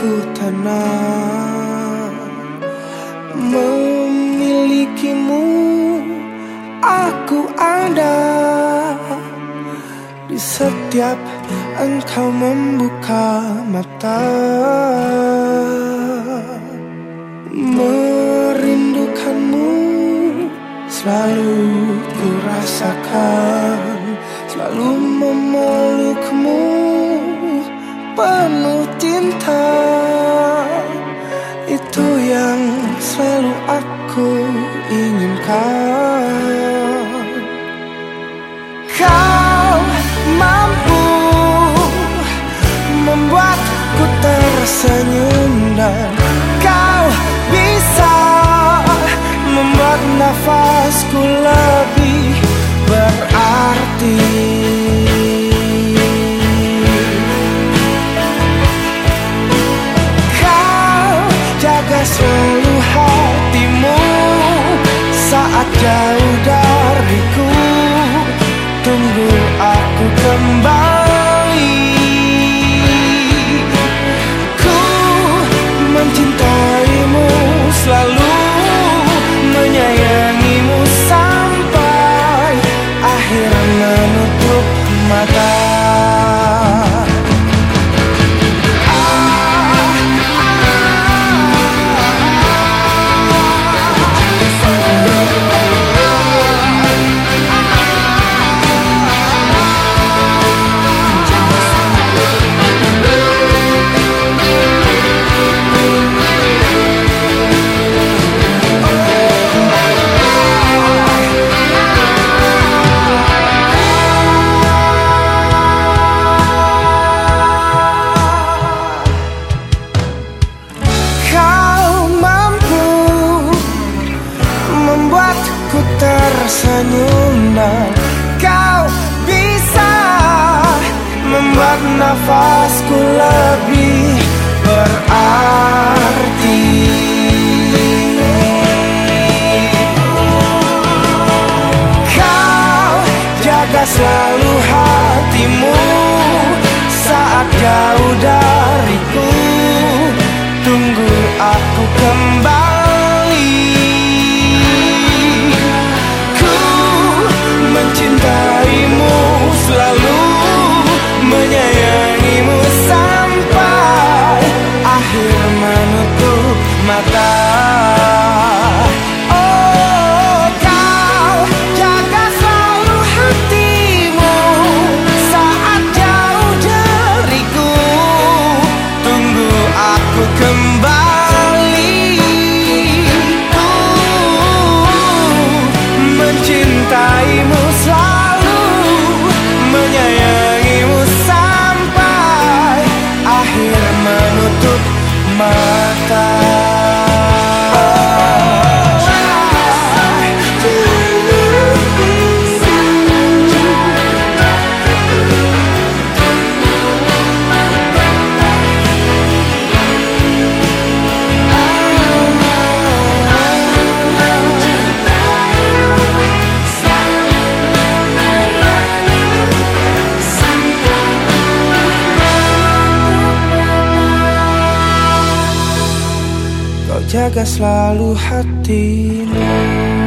aku tenang Memilikimu aku ada. Di setiap engkau membuka mata. Merindukanmu selalu ku rasakan Selalu memelukmu penuh cinta Itu yang selalu aku inginkan. Kau mampu membuatku tersenyum dan Kau bisa membuat nafasku lebih tersenyum dan kau bisa membuat nafasku lebih berarti. Kau jaga selalu menutup mata. Jaga selalu hatimu